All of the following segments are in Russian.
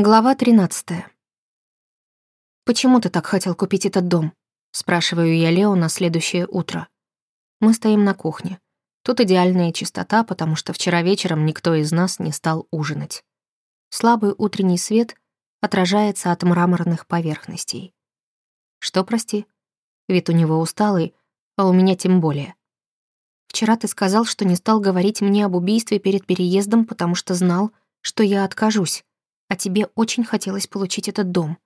Глава 13. «Почему ты так хотел купить этот дом?» — спрашиваю я Лео на следующее утро. Мы стоим на кухне. Тут идеальная чистота, потому что вчера вечером никто из нас не стал ужинать. Слабый утренний свет отражается от мраморных поверхностей. Что, прости? Вид у него усталый, а у меня тем более. Вчера ты сказал, что не стал говорить мне об убийстве перед переездом, потому что знал, что я откажусь а тебе очень хотелось получить этот дом.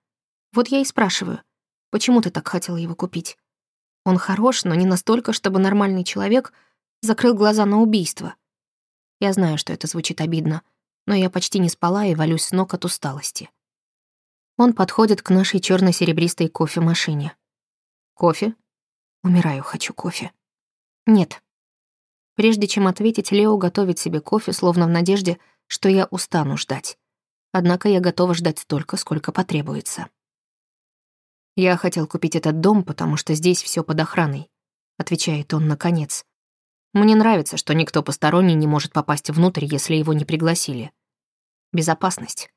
Вот я и спрашиваю, почему ты так хотела его купить? Он хорош, но не настолько, чтобы нормальный человек закрыл глаза на убийство. Я знаю, что это звучит обидно, но я почти не спала и валюсь с ног от усталости. Он подходит к нашей черно серебристой кофемашине. Кофе? Умираю, хочу кофе. Нет. Прежде чем ответить, Лео готовит себе кофе, словно в надежде, что я устану ждать. Однако я готова ждать столько, сколько потребуется. «Я хотел купить этот дом, потому что здесь все под охраной», — отвечает он наконец. «Мне нравится, что никто посторонний не может попасть внутрь, если его не пригласили. Безопасность.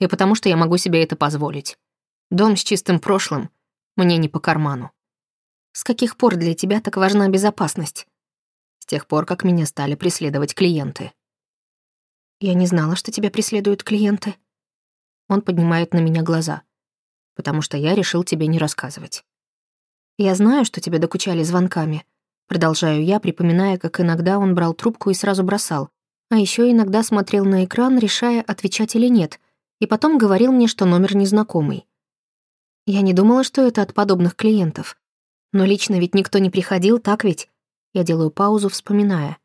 И потому что я могу себе это позволить. Дом с чистым прошлым мне не по карману. С каких пор для тебя так важна безопасность? С тех пор, как меня стали преследовать клиенты. Я не знала, что тебя преследуют клиенты. Он поднимает на меня глаза. Потому что я решил тебе не рассказывать. Я знаю, что тебе докучали звонками. Продолжаю я, припоминая, как иногда он брал трубку и сразу бросал. А еще иногда смотрел на экран, решая, отвечать или нет. И потом говорил мне, что номер незнакомый. Я не думала, что это от подобных клиентов. Но лично ведь никто не приходил, так ведь? Я делаю паузу, вспоминая.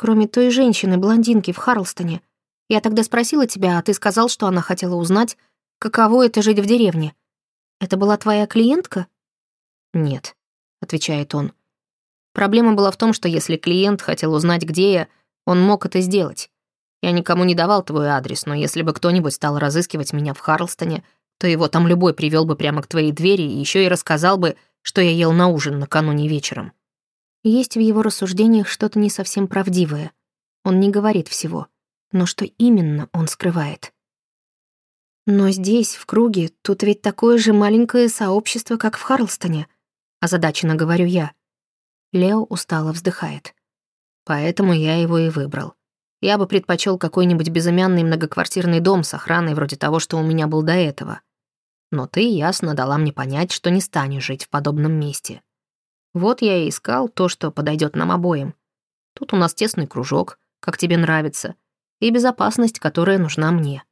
Кроме той женщины-блондинки в Харлстоне. Я тогда спросила тебя, а ты сказал, что она хотела узнать, каково это жить в деревне. Это была твоя клиентка? Нет, отвечает он. Проблема была в том, что если клиент хотел узнать, где я, он мог это сделать. Я никому не давал твой адрес, но если бы кто-нибудь стал разыскивать меня в Харлстоне, то его там любой привел бы прямо к твоей двери и еще и рассказал бы, что я ел на ужин накануне вечером. Есть в его рассуждениях что-то не совсем правдивое. Он не говорит всего, но что именно он скрывает. Но здесь, в круге, тут ведь такое же маленькое сообщество, как в Харлстоне, озадаченно говорю я. Лео устало вздыхает. Поэтому я его и выбрал. Я бы предпочел какой-нибудь безымянный многоквартирный дом с охраной вроде того, что у меня был до этого. Но ты ясно дала мне понять, что не станешь жить в подобном месте. Вот я и искал то, что подойдет нам обоим. Тут у нас тесный кружок, как тебе нравится, и безопасность, которая нужна мне.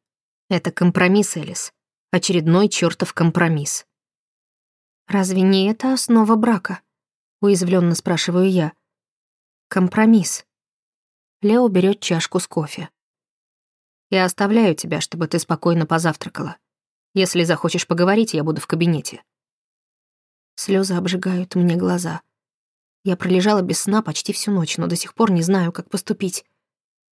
Это компромисс, Элис. Очередной чертов компромисс. «Разве не это основа брака?» — уязвленно спрашиваю я. «Компромисс». Лео берет чашку с кофе. «Я оставляю тебя, чтобы ты спокойно позавтракала. Если захочешь поговорить, я буду в кабинете». Слезы обжигают мне глаза. Я пролежала без сна почти всю ночь, но до сих пор не знаю, как поступить.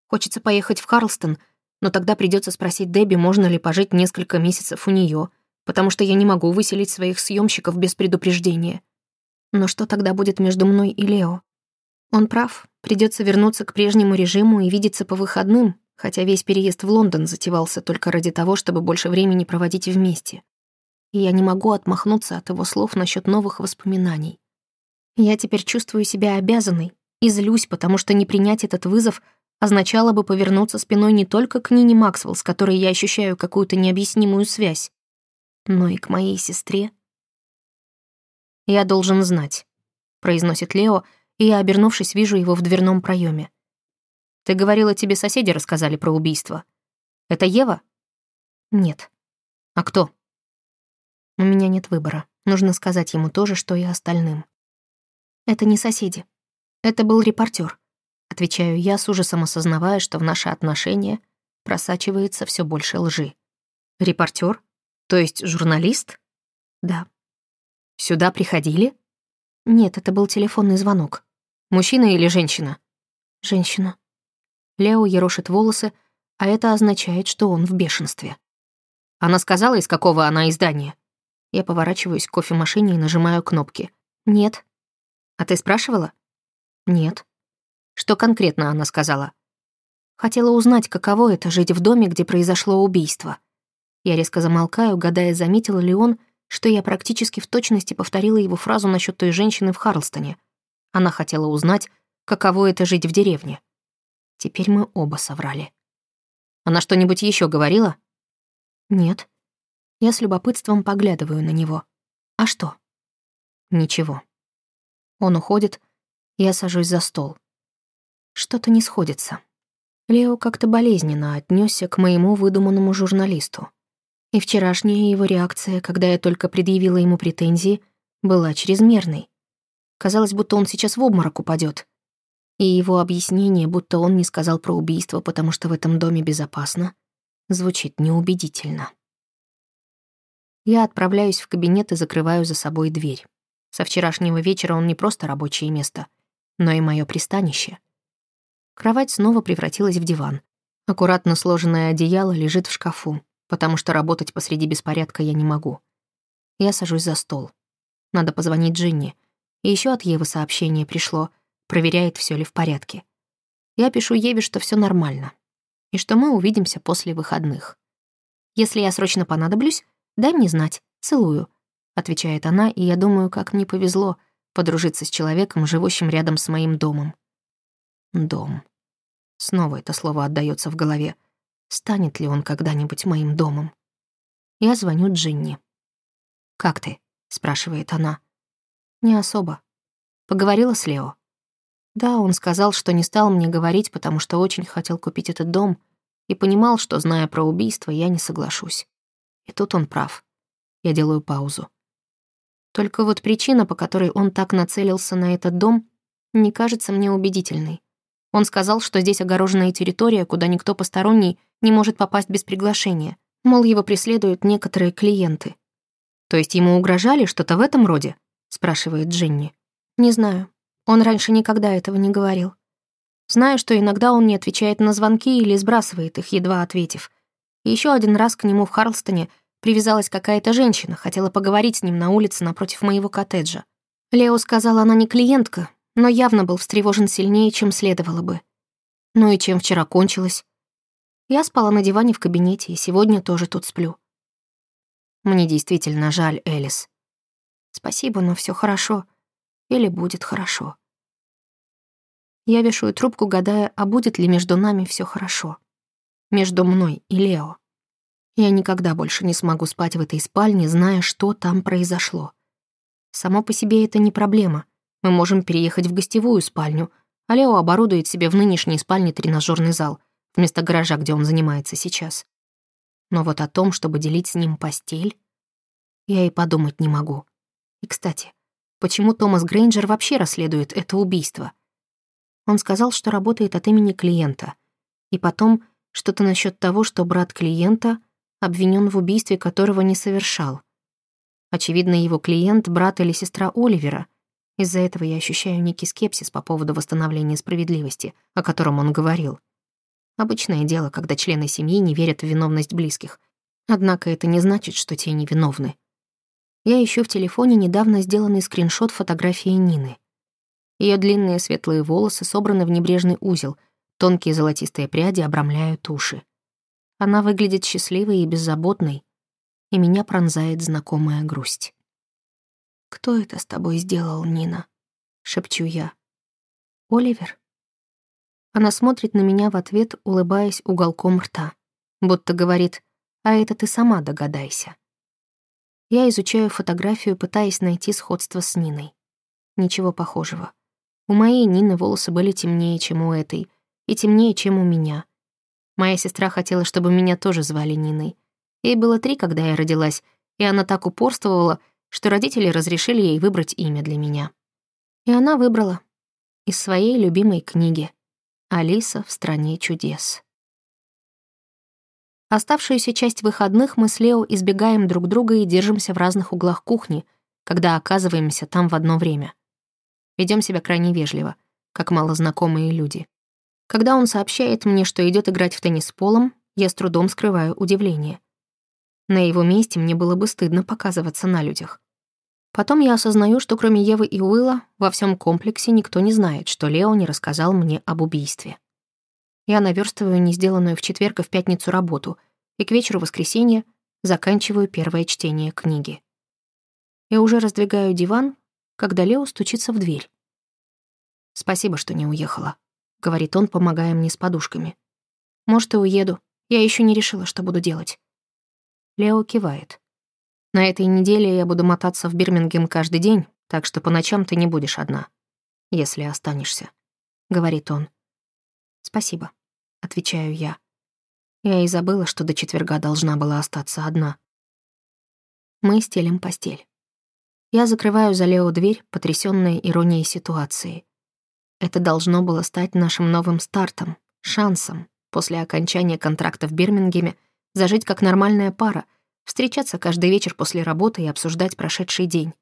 Хочется поехать в Карлстон, но тогда придется спросить Дебби, можно ли пожить несколько месяцев у нее, потому что я не могу выселить своих съемщиков без предупреждения. Но что тогда будет между мной и Лео? Он прав, придется вернуться к прежнему режиму и видеться по выходным, хотя весь переезд в Лондон затевался только ради того, чтобы больше времени проводить вместе и я не могу отмахнуться от его слов насчет новых воспоминаний. Я теперь чувствую себя обязанной и злюсь, потому что не принять этот вызов означало бы повернуться спиной не только к Нине Максвелл, с которой я ощущаю какую-то необъяснимую связь, но и к моей сестре. «Я должен знать», — произносит Лео, и я, обернувшись, вижу его в дверном проеме. «Ты говорила, тебе соседи рассказали про убийство. Это Ева?» «Нет». «А кто?» У меня нет выбора. Нужно сказать ему то же, что и остальным. Это не соседи. Это был репортер. Отвечаю я, с ужасом осознавая, что в наши отношения просачивается все больше лжи. Репортер? То есть журналист? Да. Сюда приходили? Нет, это был телефонный звонок. Мужчина или женщина? Женщина. Лео ерошит волосы, а это означает, что он в бешенстве. Она сказала, из какого она издания? Я поворачиваюсь к кофемашине и нажимаю кнопки. «Нет». «А ты спрашивала?» «Нет». «Что конкретно она сказала?» «Хотела узнать, каково это — жить в доме, где произошло убийство». Я резко замолкаю, гадая, заметил ли он, что я практически в точности повторила его фразу насчет той женщины в Харлстоне. Она хотела узнать, каково это жить в деревне. Теперь мы оба соврали. Она что-нибудь еще говорила? Нет. Я с любопытством поглядываю на него. А что? Ничего. Он уходит, я сажусь за стол. Что-то не сходится. Лео как-то болезненно отнесся к моему выдуманному журналисту. И вчерашняя его реакция, когда я только предъявила ему претензии, была чрезмерной. Казалось, будто он сейчас в обморок упадет. И его объяснение, будто он не сказал про убийство, потому что в этом доме безопасно, звучит неубедительно. Я отправляюсь в кабинет и закрываю за собой дверь. Со вчерашнего вечера он не просто рабочее место, но и мое пристанище. Кровать снова превратилась в диван. Аккуратно сложенное одеяло лежит в шкафу, потому что работать посреди беспорядка я не могу. Я сажусь за стол. Надо позвонить Джинни. И еще от Евы сообщение пришло, проверяет, все ли в порядке. Я пишу Еве, что все нормально, и что мы увидимся после выходных. Если я срочно понадоблюсь, дай мне знать, целую, отвечает она, и я думаю, как мне повезло подружиться с человеком, живущим рядом с моим домом. Дом. Снова это слово отдаётся в голове. Станет ли он когда-нибудь моим домом? Я звоню Джинни. «Как ты?» — спрашивает она. «Не особо. Поговорила с Лео?» Да, он сказал, что не стал мне говорить, потому что очень хотел купить этот дом и понимал, что, зная про убийство, я не соглашусь. И тут он прав. Я делаю паузу. Только вот причина, по которой он так нацелился на этот дом, не кажется мне убедительной. Он сказал, что здесь огороженная территория, куда никто посторонний не может попасть без приглашения. Мол, его преследуют некоторые клиенты. «То есть ему угрожали что-то в этом роде?» — спрашивает Дженни. «Не знаю. Он раньше никогда этого не говорил. Знаю, что иногда он не отвечает на звонки или сбрасывает их, едва ответив. Еще один раз к нему в Харлстоне привязалась какая-то женщина, хотела поговорить с ним на улице напротив моего коттеджа. Лео сказал, она не клиентка, но явно был встревожен сильнее, чем следовало бы. Ну и чем вчера кончилось? Я спала на диване в кабинете, и сегодня тоже тут сплю. Мне действительно жаль, Элис. Спасибо, но все хорошо. Или будет хорошо. Я вешаю трубку, гадая, а будет ли между нами все хорошо. Между мной и Лео. Я никогда больше не смогу спать в этой спальне, зная, что там произошло. Само по себе это не проблема — мы можем переехать в гостевую спальню, а Лео оборудует себе в нынешней спальне тренажерный зал, вместо гаража, где он занимается сейчас. Но вот о том, чтобы делить с ним постель, я и подумать не могу. И, кстати, почему Томас Грейнджер вообще расследует это убийство? Он сказал, что работает от имени клиента. И потом что-то насчет того, что брат клиента обвинен в убийстве, которого не совершал. Очевидно, его клиент — брат или сестра Оливера — из-за этого я ощущаю некий скепсис по поводу восстановления справедливости, о котором он говорил. Обычное дело, когда члены семьи не верят в виновность близких. Однако это не значит, что те невиновны. Я ищу в телефоне недавно сделанный скриншот фотографии Нины. Ее длинные светлые волосы собраны в небрежный узел, тонкие золотистые пряди обрамляют уши. Она выглядит счастливой и беззаботной, и меня пронзает знакомая грусть. «Кто это с тобой сделал, Нина?» — шепчу я. «Оливер?» Она смотрит на меня в ответ, улыбаясь уголком рта, будто говорит, «А это ты сама догадайся». Я изучаю фотографию, пытаясь найти сходство с Ниной. Ничего похожего. У моей Нины волосы были темнее, чем у этой, и темнее, чем у меня. Моя сестра хотела, чтобы меня тоже звали Ниной. Ей было три, когда я родилась, и она так упорствовала, что родители разрешили ей выбрать имя для меня. И она выбрала из своей любимой книги «Алиса в стране чудес». Оставшуюся часть выходных мы с Лео избегаем друг друга и держимся в разных углах кухни, когда оказываемся там в одно время. Ведем себя крайне вежливо, как малознакомые люди. Когда он сообщает мне, что идет играть в теннис с полом, я с трудом скрываю удивление. На его месте мне было бы стыдно показываться на людях. Потом я осознаю, что кроме Евы и Уилла во всем комплексе никто не знает, что Лео не рассказал мне об убийстве. Я наверстываю не сделанную в четверг и в пятницу работу, и к вечеру воскресенья Заканчиваю первое чтение книги. Я уже раздвигаю диван, когда Лео стучится в дверь. «Спасибо, что не уехала», — говорит он, помогая мне с подушками. «Может, и уеду. Я еще не решила, что буду делать». Лео кивает. «На этой неделе я буду мотаться в Бирмингем каждый день, так что по ночам ты не будешь одна, если останешься», — говорит он. «Спасибо», — отвечаю я. Я и забыла, что до четверга должна была остаться одна. Мы стелим постель. Я закрываю за Лео дверь, потрясённая иронией ситуации. Это должно было стать нашим новым стартом, шансом после окончания контракта в Бирмингеме зажить как нормальная пара, встречаться каждый вечер после работы и обсуждать прошедший день.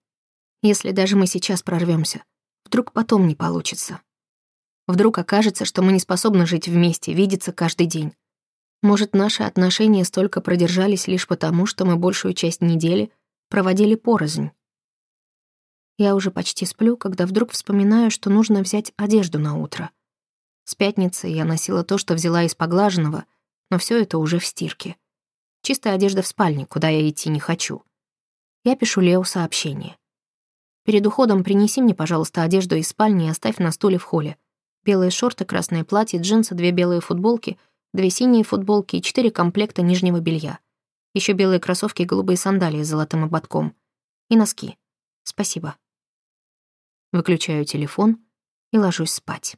Если даже мы сейчас прорвемся, вдруг потом не получится. Вдруг окажется, что мы не способны жить вместе, видеться каждый день. Может, наши отношения столько продержались лишь потому, что мы большую часть недели проводили порознь. Я уже почти сплю, когда вдруг вспоминаю, что нужно взять одежду на утро. С пятницы я носила то, что взяла из поглаженного, но все это уже в стирке. Чистая одежда в спальне, куда я идти не хочу. Я пишу Лео сообщение. Перед уходом принеси мне, пожалуйста, одежду из спальни и оставь на стуле в холле. Белые шорты, красное платье, джинсы, две белые футболки — две синие футболки и четыре комплекта нижнего белья. Еще белые кроссовки и голубые сандалии с золотым ободком. И носки. Спасибо. Выключаю телефон и ложусь спать.